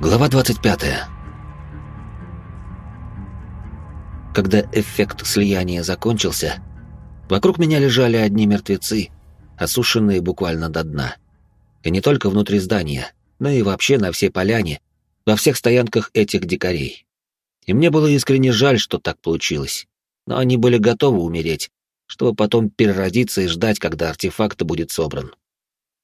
Глава 25. Когда эффект слияния закончился, вокруг меня лежали одни мертвецы, осушенные буквально до дна. И не только внутри здания, но и вообще на всей поляне, во всех стоянках этих дикарей. И мне было искренне жаль, что так получилось. Но они были готовы умереть, чтобы потом переродиться и ждать, когда артефакт будет собран.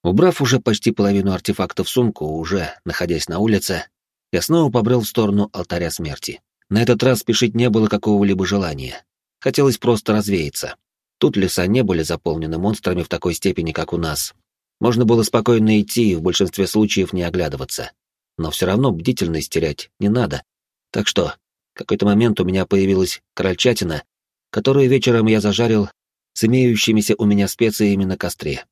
Убрав уже почти половину артефакта в сумку, уже находясь на улице, я снова побрел в сторону алтаря смерти. На этот раз спешить не было какого-либо желания. Хотелось просто развеяться. Тут леса не были заполнены монстрами в такой степени, как у нас. Можно было спокойно идти и в большинстве случаев не оглядываться. Но все равно бдительность терять не надо. Так что, в какой-то момент у меня появилась крольчатина, которую вечером я зажарил с имеющимися у меня специями на костре.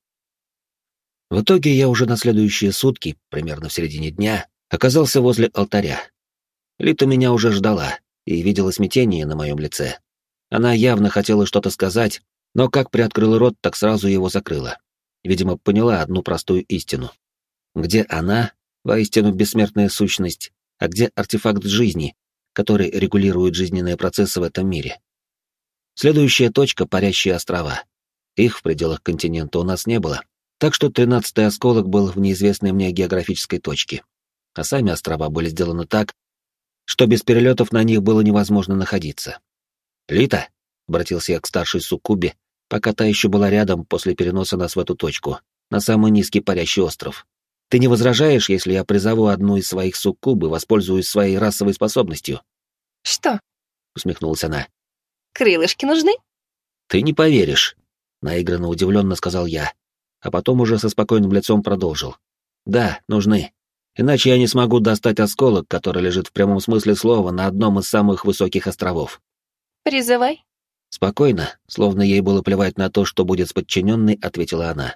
В итоге я уже на следующие сутки, примерно в середине дня, оказался возле алтаря. Лита меня уже ждала и видела смятение на моем лице. Она явно хотела что-то сказать, но как приоткрыла рот, так сразу его закрыла. Видимо, поняла одну простую истину. Где она, воистину бессмертная сущность, а где артефакт жизни, который регулирует жизненные процессы в этом мире? Следующая точка — парящие острова. Их в пределах континента у нас не было, так что тринадцатый осколок был в неизвестной мне географической точке. А сами острова были сделаны так, что без перелетов на них было невозможно находиться. «Лита», — обратился я к старшей суккубе, пока та еще была рядом после переноса нас в эту точку, на самый низкий парящий остров. «Ты не возражаешь, если я призову одну из своих суккуб и воспользуюсь своей расовой способностью?» «Что?» — усмехнулась она. «Крылышки нужны?» «Ты не поверишь», — наигранно удивленно сказал я, а потом уже со спокойным лицом продолжил. «Да, нужны. Иначе я не смогу достать осколок, который лежит в прямом смысле слова на одном из самых высоких островов». «Призывай». Спокойно, словно ей было плевать на то, что будет с подчиненной, ответила она.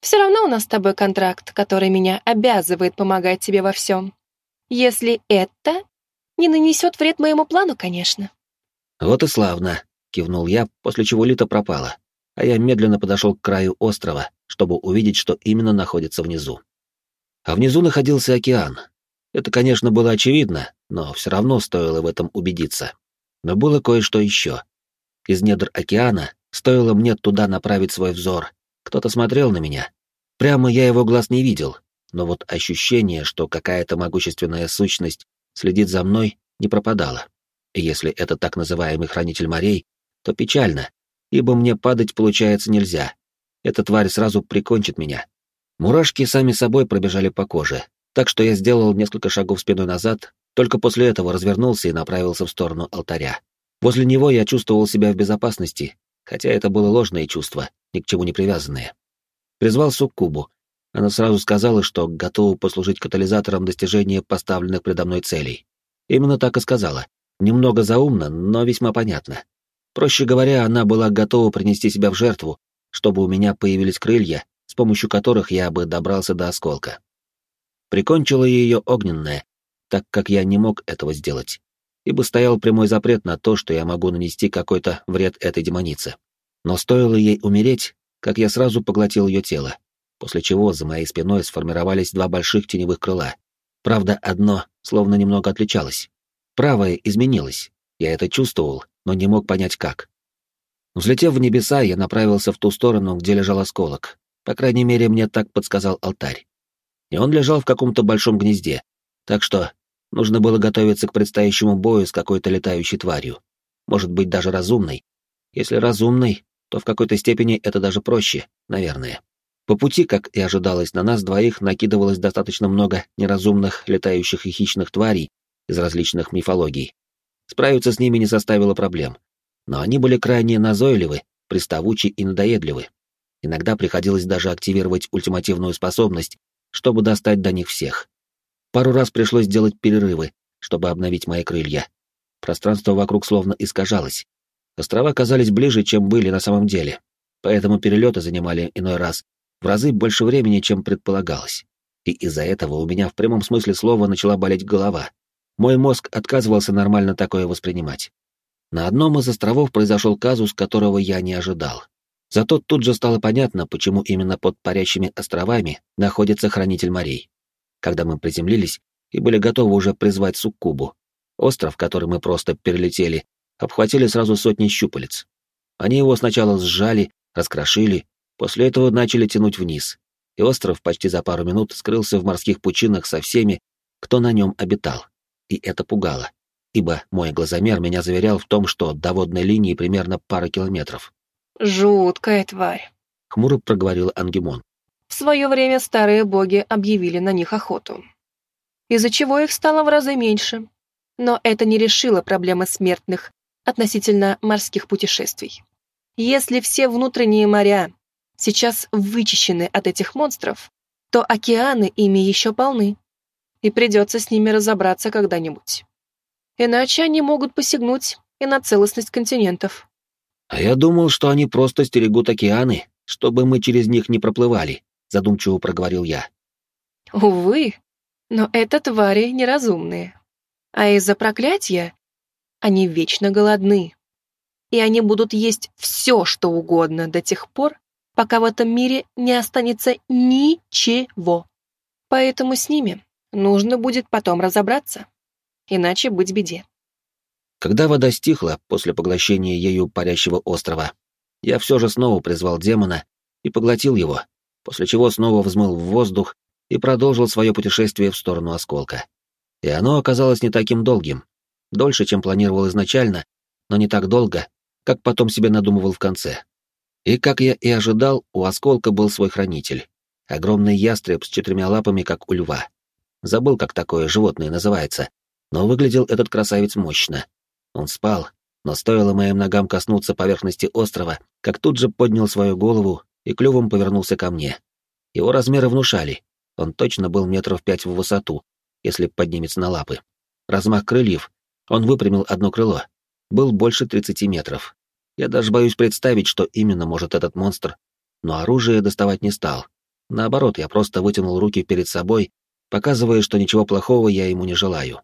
«Все равно у нас с тобой контракт, который меня обязывает помогать тебе во всем. Если это не нанесет вред моему плану, конечно». «Вот и славно», — кивнул я, после чего Лита пропала, а я медленно подошел к краю острова, чтобы увидеть, что именно находится внизу. А внизу находился океан. Это, конечно, было очевидно, но все равно стоило в этом убедиться. Но было кое-что еще. Из недр океана стоило мне туда направить свой взор. Кто-то смотрел на меня. Прямо я его глаз не видел, но вот ощущение, что какая-то могущественная сущность следит за мной, не пропадало. И если это так называемый хранитель морей, то печально, ибо мне падать, получается, нельзя, эта тварь сразу прикончит меня. Мурашки сами собой пробежали по коже, так что я сделал несколько шагов спиной назад, только после этого развернулся и направился в сторону алтаря. Возле него я чувствовал себя в безопасности, хотя это было ложное чувство, ни к чему не привязанное. Призвал Суккубу. Она сразу сказала, что готова послужить катализатором достижения поставленных предо мной целей. Именно так и сказала. Немного заумно, но весьма понятно. Проще говоря, она была готова принести себя в жертву, чтобы у меня появились крылья, с помощью которых я бы добрался до осколка. Прикончила ее огненная, так как я не мог этого сделать, ибо стоял прямой запрет на то, что я могу нанести какой-то вред этой демонице. Но стоило ей умереть, как я сразу поглотил ее тело, после чего за моей спиной сформировались два больших теневых крыла. Правда, одно словно немного отличалось. Правое изменилось, я это чувствовал, но не мог понять как. Взлетев в небеса, я направился в ту сторону, где лежал осколок. По крайней мере, мне так подсказал алтарь. И он лежал в каком-то большом гнезде. Так что нужно было готовиться к предстоящему бою с какой-то летающей тварью. Может быть, даже разумной. Если разумной, то в какой-то степени это даже проще, наверное. По пути, как и ожидалось, на нас двоих накидывалось достаточно много неразумных летающих и хищных тварей из различных мифологий. Справиться с ними не составило проблем но они были крайне назойливы, приставучи и надоедливы. Иногда приходилось даже активировать ультимативную способность, чтобы достать до них всех. Пару раз пришлось делать перерывы, чтобы обновить мои крылья. Пространство вокруг словно искажалось. Острова казались ближе, чем были на самом деле, поэтому перелеты занимали иной раз в разы больше времени, чем предполагалось. И из-за этого у меня в прямом смысле слова начала болеть голова. Мой мозг отказывался нормально такое воспринимать. На одном из островов произошел казус, которого я не ожидал. Зато тут же стало понятно, почему именно под парящими островами находится хранитель морей. Когда мы приземлились, и были готовы уже призвать суккубу. Остров, который мы просто перелетели, обхватили сразу сотни щупалец. Они его сначала сжали, раскрошили, после этого начали тянуть вниз, и остров почти за пару минут скрылся в морских пучинах со всеми, кто на нем обитал. И это пугало, ибо мой глазомер меня заверял в том, что до водной линии примерно пара километров. «Жуткая тварь», — хмуро проговорил Ангемон. «В свое время старые боги объявили на них охоту, из-за чего их стало в разы меньше. Но это не решило проблемы смертных относительно морских путешествий. Если все внутренние моря сейчас вычищены от этих монстров, то океаны ими еще полны, и придется с ними разобраться когда-нибудь. Иначе они могут посягнуть и на целостность континентов. «А я думал, что они просто стерегут океаны, чтобы мы через них не проплывали», задумчиво проговорил я. «Увы, но это твари неразумные. А из-за проклятия они вечно голодны. И они будут есть все, что угодно до тех пор, пока в этом мире не останется ничего. Поэтому с ними нужно будет потом разобраться, иначе быть беде. Когда вода стихла после поглощения ею парящего острова, я все же снова призвал демона и поглотил его, после чего снова взмыл в воздух и продолжил свое путешествие в сторону осколка. И оно оказалось не таким долгим, дольше, чем планировал изначально, но не так долго, как потом себе надумывал в конце. И, как я и ожидал, у осколка был свой хранитель. Огромный ястреб с четырьмя лапами, как у льва. Забыл, как такое животное называется, но выглядел этот красавец мощно. Он спал, но стоило моим ногам коснуться поверхности острова, как тут же поднял свою голову и клювом повернулся ко мне. Его размеры внушали. Он точно был метров пять в высоту, если поднимется на лапы. Размах крыльев. Он выпрямил одно крыло. Был больше 30 метров. Я даже боюсь представить, что именно может этот монстр, но оружие доставать не стал. Наоборот, я просто вытянул руки перед собой, показывая, что ничего плохого я ему не желаю.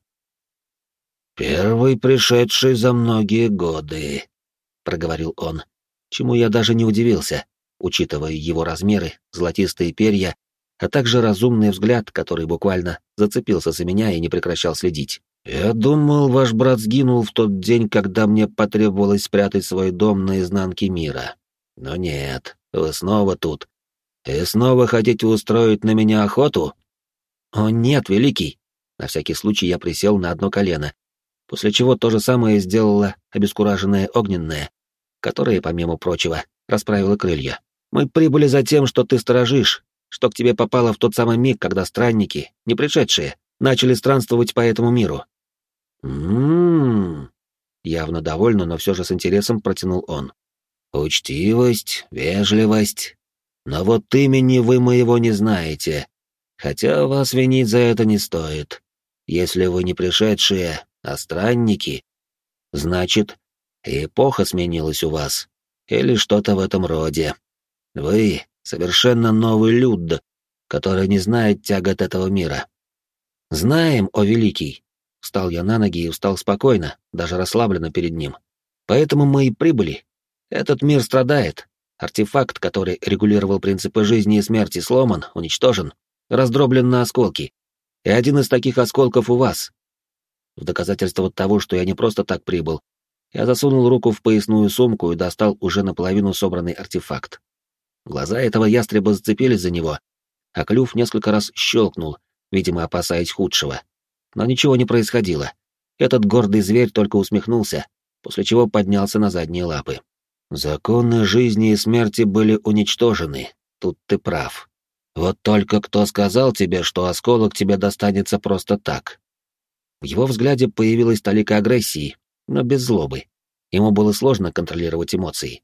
«Первый пришедший за многие годы», — проговорил он, чему я даже не удивился, учитывая его размеры, золотистые перья, а также разумный взгляд, который буквально зацепился за меня и не прекращал следить. «Я думал, ваш брат сгинул в тот день, когда мне потребовалось спрятать свой дом на изнанке мира. Но нет, вы снова тут. И снова хотите устроить на меня охоту?» «О нет, Великий!» На всякий случай я присел на одно колено, после чего то же самое сделала обескураженная огненная, которая, помимо прочего, расправила крылья. «Мы прибыли за тем, что ты сторожишь, что к тебе попало в тот самый миг, когда странники, не пришедшие, начали странствовать по этому миру. Ммм. Явно довольно, но все же с интересом протянул он. Учтивость, вежливость. Но вот имени вы моего не знаете. Хотя вас винить за это не стоит. Если вы не пришедшие, а странники, значит, эпоха сменилась у вас. Или что-то в этом роде. Вы — совершенно новый люд, который не знает тягот этого мира. «Знаем, о великий!» Встал я на ноги и встал спокойно, даже расслабленно перед ним. «Поэтому мы и прибыли. Этот мир страдает. Артефакт, который регулировал принципы жизни и смерти, сломан, уничтожен, раздроблен на осколки. И один из таких осколков у вас. В доказательство того, что я не просто так прибыл, я засунул руку в поясную сумку и достал уже наполовину собранный артефакт. Глаза этого ястреба зацепились за него, а клюв несколько раз щелкнул, видимо, опасаясь худшего. Но ничего не происходило. Этот гордый зверь только усмехнулся, после чего поднялся на задние лапы. Законы жизни и смерти были уничтожены, тут ты прав. Вот только кто сказал тебе, что осколок тебе достанется просто так? В его взгляде появилась толика агрессии, но без злобы. Ему было сложно контролировать эмоции.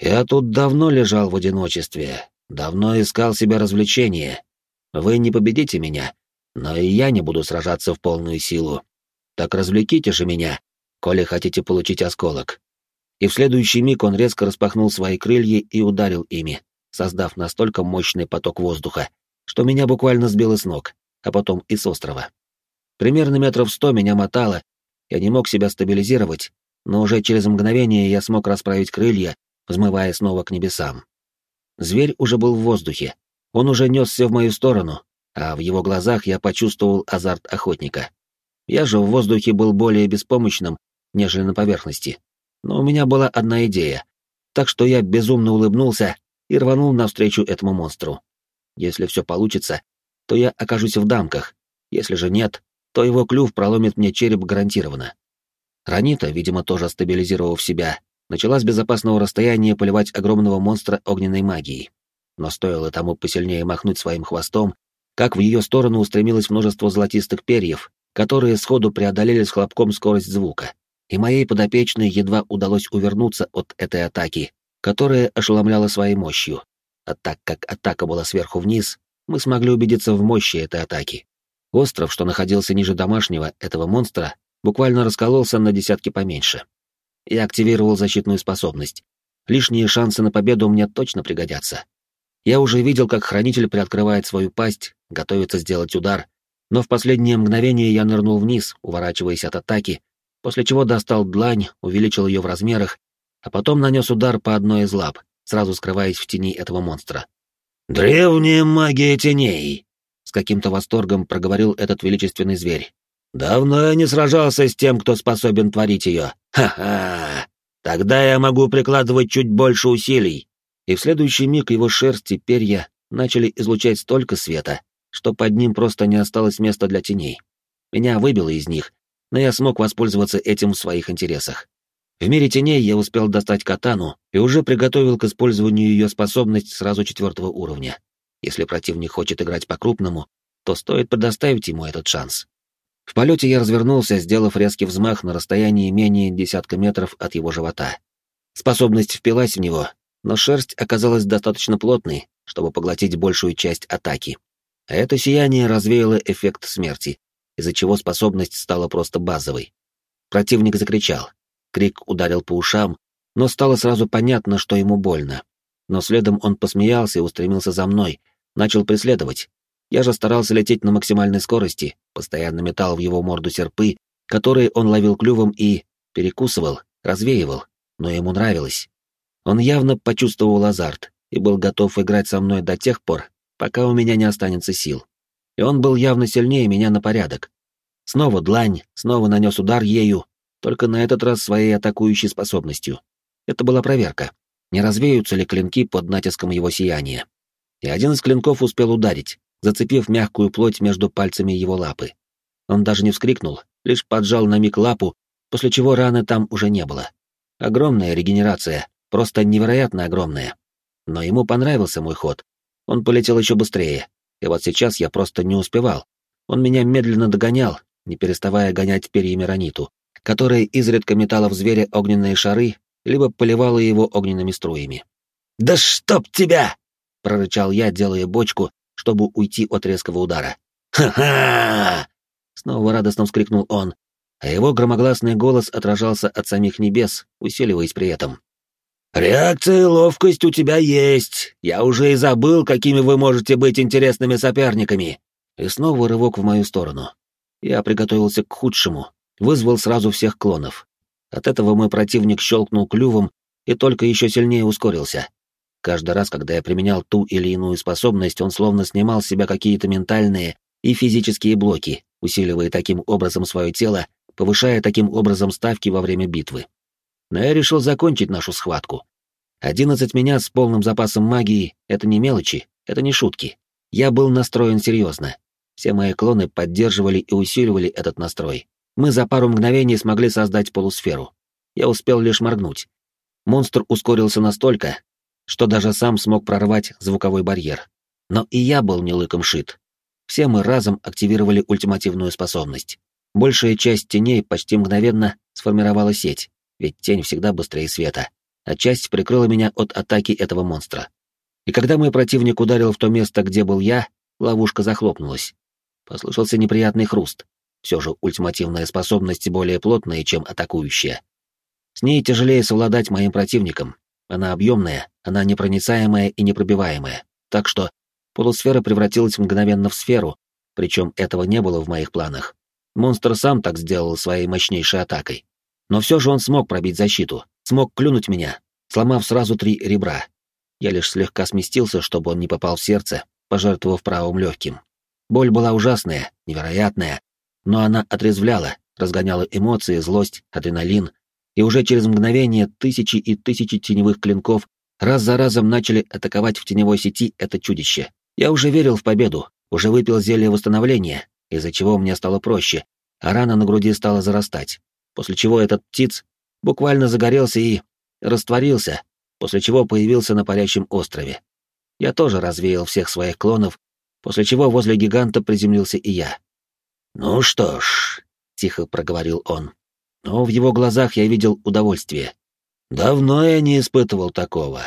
Я тут давно лежал в одиночестве, давно искал себе развлечения. Вы не победите меня, но и я не буду сражаться в полную силу. Так развлеките же меня, коли хотите получить осколок. И в следующий миг он резко распахнул свои крылья и ударил ими, создав настолько мощный поток воздуха, что меня буквально сбило с ног, а потом и с острова. Примерно метров сто меня мотало, я не мог себя стабилизировать, но уже через мгновение я смог расправить крылья, взмывая снова к небесам. Зверь уже был в воздухе, он уже несся в мою сторону, а в его глазах я почувствовал азарт охотника. Я же в воздухе был более беспомощным, нежели на поверхности. Но у меня была одна идея, так что я безумно улыбнулся и рванул навстречу этому монстру. Если все получится, то я окажусь в дамках, если же нет, то его клюв проломит мне череп гарантированно. Ранита, видимо, тоже стабилизировав себя, начала с безопасного расстояния поливать огромного монстра огненной магией. Но стоило тому посильнее махнуть своим хвостом, как в ее сторону устремилось множество золотистых перьев, которые сходу преодолели с хлопком скорость звука. И моей подопечной едва удалось увернуться от этой атаки, которая ошеломляла своей мощью. А так как атака была сверху вниз, мы смогли убедиться в мощи этой атаки. Остров, что находился ниже домашнего этого монстра, буквально раскололся на десятки поменьше. Я активировал защитную способность. Лишние шансы на победу мне точно пригодятся. Я уже видел, как хранитель приоткрывает свою пасть, готовится сделать удар, но в последнее мгновение я нырнул вниз, уворачиваясь от атаки, после чего достал длань, увеличил ее в размерах, а потом нанес удар по одной из лап, сразу скрываясь в тени этого монстра. «Древняя магия теней!» — с каким-то восторгом проговорил этот величественный зверь. «Давно я не сражался с тем, кто способен творить ее. Ха-ха! Тогда я могу прикладывать чуть больше усилий!» И в следующий миг его шерсть и перья начали излучать столько света, что под ним просто не осталось места для теней. Меня выбило из них, но я смог воспользоваться этим в своих интересах. В мире теней я успел достать катану и уже приготовил к использованию ее способность сразу четвертого уровня. Если противник хочет играть по-крупному, то стоит предоставить ему этот шанс. В полете я развернулся, сделав резкий взмах на расстоянии менее десятка метров от его живота. Способность впилась в него, но шерсть оказалась достаточно плотной, чтобы поглотить большую часть атаки. А это сияние развеяло эффект смерти, из-за чего способность стала просто базовой. Противник закричал. Крик ударил по ушам, но стало сразу понятно, что ему больно. Но следом он посмеялся и устремился за мной, начал преследовать. Я же старался лететь на максимальной скорости, постоянно метал в его морду серпы, которые он ловил клювом и перекусывал, развеивал, но ему нравилось. Он явно почувствовал азарт и был готов играть со мной до тех пор, пока у меня не останется сил. И он был явно сильнее меня на порядок. Снова длань, снова нанес удар ею, только на этот раз своей атакующей способностью. Это была проверка, не развеются ли клинки под натиском его сияния. И один из клинков успел ударить, зацепив мягкую плоть между пальцами его лапы. Он даже не вскрикнул, лишь поджал на миг лапу, после чего раны там уже не было. Огромная регенерация, просто невероятно огромная. Но ему понравился мой ход. Он полетел еще быстрее, и вот сейчас я просто не успевал. Он меня медленно догонял, не переставая гонять перьями раниту, которая изредка метала в зверя огненные шары, либо поливала его огненными струями. «Да чтоб тебя!» — прорычал я, делая бочку, чтобы уйти от резкого удара. «Ха-ха!» — снова радостно вскрикнул он, а его громогласный голос отражался от самих небес, усиливаясь при этом. «Реакция и ловкость у тебя есть. Я уже и забыл, какими вы можете быть интересными соперниками». И снова рывок в мою сторону. Я приготовился к худшему, вызвал сразу всех клонов. От этого мой противник щелкнул клювом и только еще сильнее ускорился. Каждый раз, когда я применял ту или иную способность, он словно снимал с себя какие-то ментальные и физические блоки, усиливая таким образом свое тело, повышая таким образом ставки во время битвы. Но я решил закончить нашу схватку. Одиннадцать меня с полным запасом магии — это не мелочи, это не шутки. Я был настроен серьезно. Все мои клоны поддерживали и усиливали этот настрой мы за пару мгновений смогли создать полусферу. Я успел лишь моргнуть. Монстр ускорился настолько, что даже сам смог прорвать звуковой барьер. Но и я был не лыком шит. Все мы разом активировали ультимативную способность. Большая часть теней почти мгновенно сформировала сеть, ведь тень всегда быстрее света, а часть прикрыла меня от атаки этого монстра. И когда мой противник ударил в то место, где был я, ловушка захлопнулась. Послышался неприятный хруст, все же ультимативная способность более плотная, чем атакующая. С ней тяжелее совладать моим противником. Она объемная, она непроницаемая и непробиваемая. Так что полусфера превратилась мгновенно в сферу, причем этого не было в моих планах. Монстр сам так сделал своей мощнейшей атакой. Но все же он смог пробить защиту, смог клюнуть меня, сломав сразу три ребра. Я лишь слегка сместился, чтобы он не попал в сердце, пожертвовав правым легким. Боль была ужасная, невероятная, но она отрезвляла, разгоняла эмоции, злость, адреналин, и уже через мгновение тысячи и тысячи теневых клинков раз за разом начали атаковать в теневой сети это чудище. Я уже верил в победу, уже выпил зелье восстановления, из-за чего мне стало проще, а рана на груди стала зарастать, после чего этот птиц буквально загорелся и растворился, после чего появился на парящем острове. Я тоже развеял всех своих клонов, после чего возле гиганта приземлился и я. «Ну что ж», — тихо проговорил он, но в его глазах я видел удовольствие. «Давно я не испытывал такого.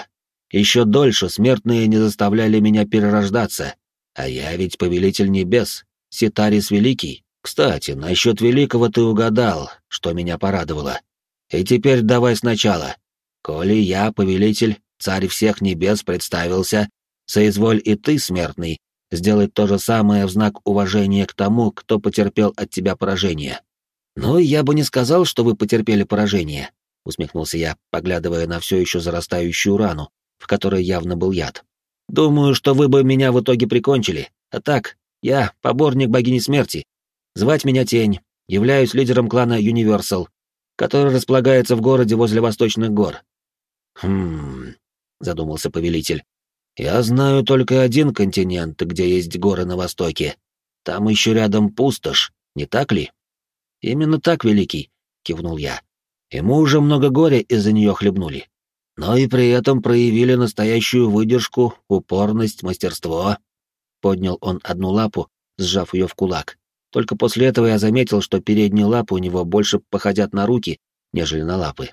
Еще дольше смертные не заставляли меня перерождаться, а я ведь повелитель небес, Ситарис Великий. Кстати, насчет Великого ты угадал, что меня порадовало. И теперь давай сначала. Коли я, повелитель, царь всех небес, представился, соизволь и ты, смертный, сделать то же самое в знак уважения к тому, кто потерпел от тебя поражение. Ну, я бы не сказал, что вы потерпели поражение, усмехнулся я, поглядывая на все еще зарастающую рану, в которой явно был яд. Думаю, что вы бы меня в итоге прикончили. А так, я поборник богини смерти. Звать меня Тень, являюсь лидером клана Universal, который располагается в городе возле Восточных гор. Хм, задумался повелитель. Я знаю только один континент, где есть горы на востоке. Там еще рядом пустошь, не так ли? Именно так, великий, кивнул я. И мы уже много горя из-за нее хлебнули. Но и при этом проявили настоящую выдержку, упорность, мастерство. Поднял он одну лапу, сжав ее в кулак. Только после этого я заметил, что передние лапы у него больше походят на руки, нежели на лапы.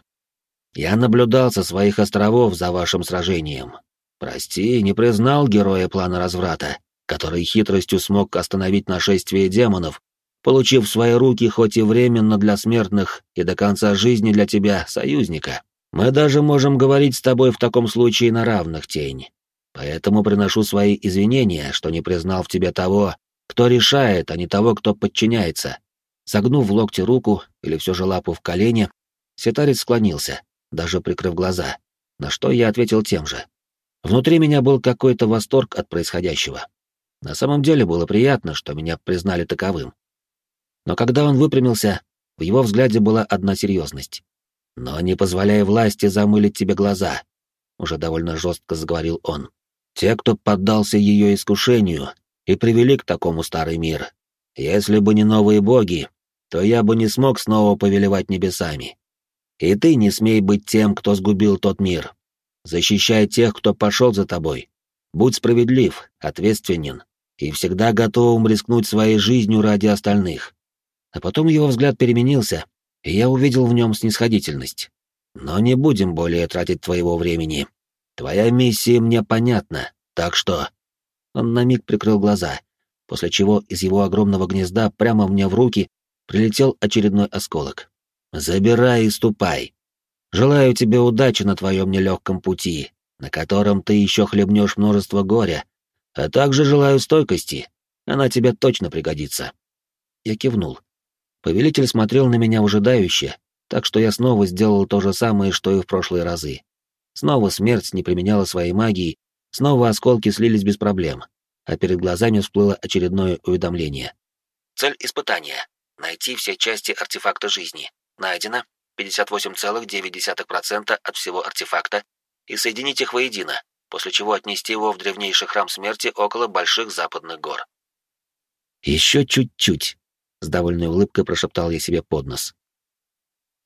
Я наблюдал со своих островов за вашим сражением. Прости, не признал героя плана разврата, который хитростью смог остановить нашествие демонов, получив в свои руки хоть и временно для смертных и до конца жизни для тебя союзника. Мы даже можем говорить с тобой в таком случае на равных, тень. Поэтому приношу свои извинения, что не признал в тебе того, кто решает, а не того, кто подчиняется. Согнув в локте руку или все же лапу в колени, сетарец склонился, даже прикрыв глаза, на что я ответил тем же. Внутри меня был какой-то восторг от происходящего. На самом деле было приятно, что меня признали таковым. Но когда он выпрямился, в его взгляде была одна серьезность. «Но не позволяй власти замылить тебе глаза», — уже довольно жестко заговорил он. «Те, кто поддался ее искушению, и привели к такому старый мир. Если бы не новые боги, то я бы не смог снова повелевать небесами. И ты не смей быть тем, кто сгубил тот мир. Защищай тех, кто пошел за тобой. Будь справедлив, ответственен и всегда готовым рискнуть своей жизнью ради остальных. А потом его взгляд переменился, и я увидел в нем снисходительность. Но не будем более тратить твоего времени. Твоя миссия мне понятна, так что... Он на миг прикрыл глаза, после чего из его огромного гнезда прямо мне в руки прилетел очередной осколок. «Забирай и ступай. Желаю тебе удачи на твоем нелегком пути, на котором ты еще хлебнешь множество горя, а также желаю стойкости. Она тебе точно пригодится». Я кивнул. Повелитель смотрел на меня ужидающе, так что я снова сделал то же самое, что и в прошлые разы. Снова смерть не применяла своей магии, снова осколки слились без проблем, а перед глазами всплыло очередное уведомление. Цель испытания — найти все части артефакта жизни. Найдено 58,9% от всего артефакта и соединить их воедино, после чего отнести его в древнейший храм смерти около больших западных гор. «Еще чуть-чуть», — с довольной улыбкой прошептал я себе под нос.